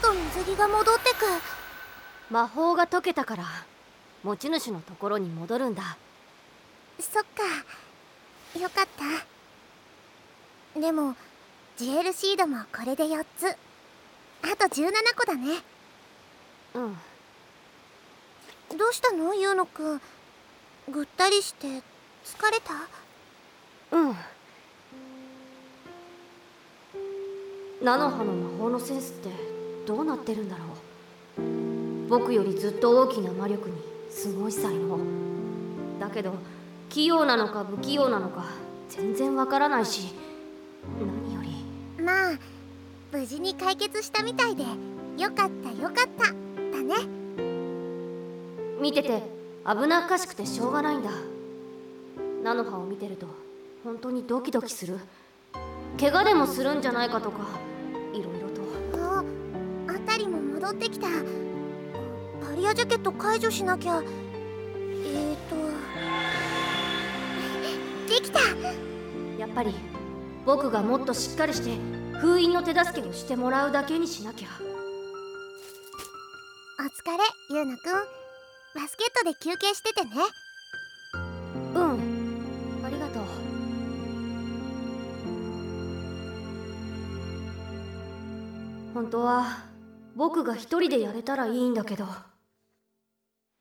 と水着が戻ってく。魔法が解けたから持ち主のところに戻るんだ。そっか。よかった。でもジュエルシードもこれで4つ。あと17個だね。うん。どうしたの？ユーノくん。ぐったりして疲れた？うん。菜の葉の魔法のセンスってどうなってるんだろう。僕よりずっと大きな魔力にすごい才能だけど器用なのか不器用なのか全然わからないし何より。まあ無事に解決したみたいでよかったよかっただね。見てて危なっかしくてしょうがないんだ。菜の葉を見てると本当にドキドキする。怪我でもするんじゃないかとか戻ってきた。バリアジャケット解除しなきゃ。えーと。できた。やっぱり僕がもっとしっかりして封印の手助けをしてもらうだけにしなきゃ。お疲れゆうなくん。バスケットで休憩しててね。うん。ありがとう。本当は僕が一人でやれたらいいんだけど。